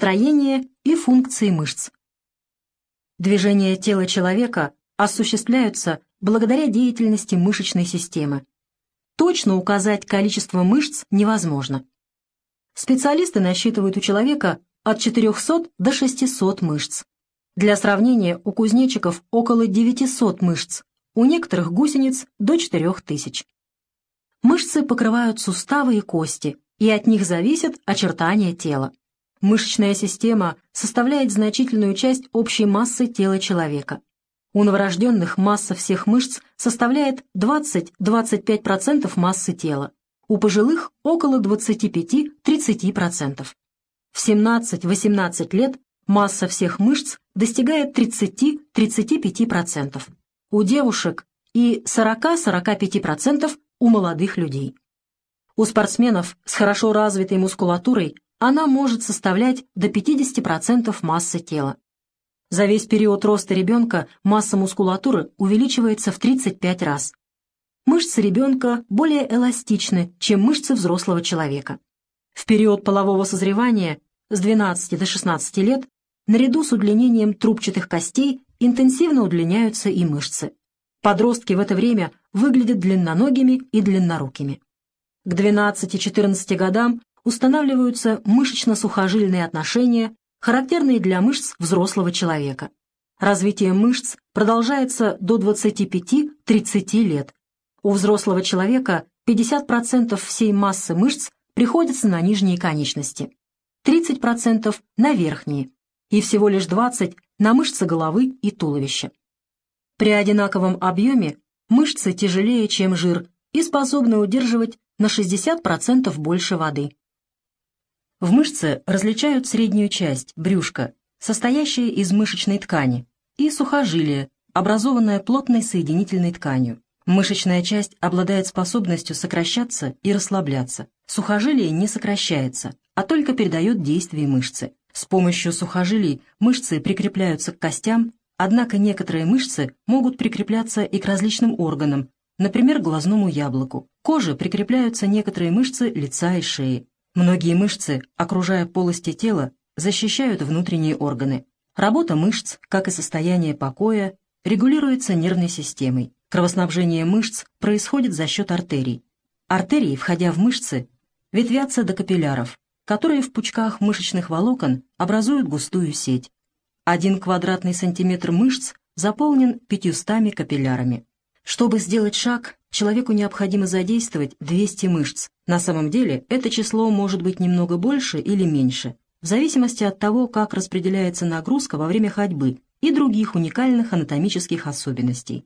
строение и функции мышц. Движения тела человека осуществляются благодаря деятельности мышечной системы. Точно указать количество мышц невозможно. Специалисты насчитывают у человека от 400 до 600 мышц. Для сравнения, у кузнечиков около 900 мышц, у некоторых гусениц до 4000. Мышцы покрывают суставы и кости, и от них зависят очертания тела. Мышечная система составляет значительную часть общей массы тела человека. У новорожденных масса всех мышц составляет 20-25% массы тела, у пожилых – около 25-30%. В 17-18 лет масса всех мышц достигает 30-35%, у девушек и 40-45% у молодых людей. У спортсменов с хорошо развитой мускулатурой она может составлять до 50% массы тела. За весь период роста ребенка масса мускулатуры увеличивается в 35 раз. Мышцы ребенка более эластичны, чем мышцы взрослого человека. В период полового созревания с 12 до 16 лет наряду с удлинением трубчатых костей интенсивно удлиняются и мышцы. Подростки в это время выглядят длинноногими и длиннорукими. К 12-14 годам устанавливаются мышечно-сухожильные отношения, характерные для мышц взрослого человека. Развитие мышц продолжается до 25-30 лет. У взрослого человека 50% всей массы мышц приходится на нижние конечности, 30% на верхние и всего лишь 20% на мышцы головы и туловища. При одинаковом объеме мышцы тяжелее, чем жир, и способны удерживать на 60% больше воды. В мышце различают среднюю часть, брюшко, состоящее из мышечной ткани, и сухожилие, образованное плотной соединительной тканью. Мышечная часть обладает способностью сокращаться и расслабляться. Сухожилие не сокращается, а только передает действие мышцы. С помощью сухожилий мышцы прикрепляются к костям, однако некоторые мышцы могут прикрепляться и к различным органам, например, глазному яблоку. К коже прикрепляются некоторые мышцы лица и шеи. Многие мышцы, окружая полости тела, защищают внутренние органы. Работа мышц, как и состояние покоя, регулируется нервной системой. Кровоснабжение мышц происходит за счет артерий. Артерии, входя в мышцы, ветвятся до капилляров, которые в пучках мышечных волокон образуют густую сеть. Один квадратный сантиметр мышц заполнен пятьюстами капиллярами. Чтобы сделать шаг, человеку необходимо задействовать 200 мышц. На самом деле это число может быть немного больше или меньше, в зависимости от того, как распределяется нагрузка во время ходьбы и других уникальных анатомических особенностей.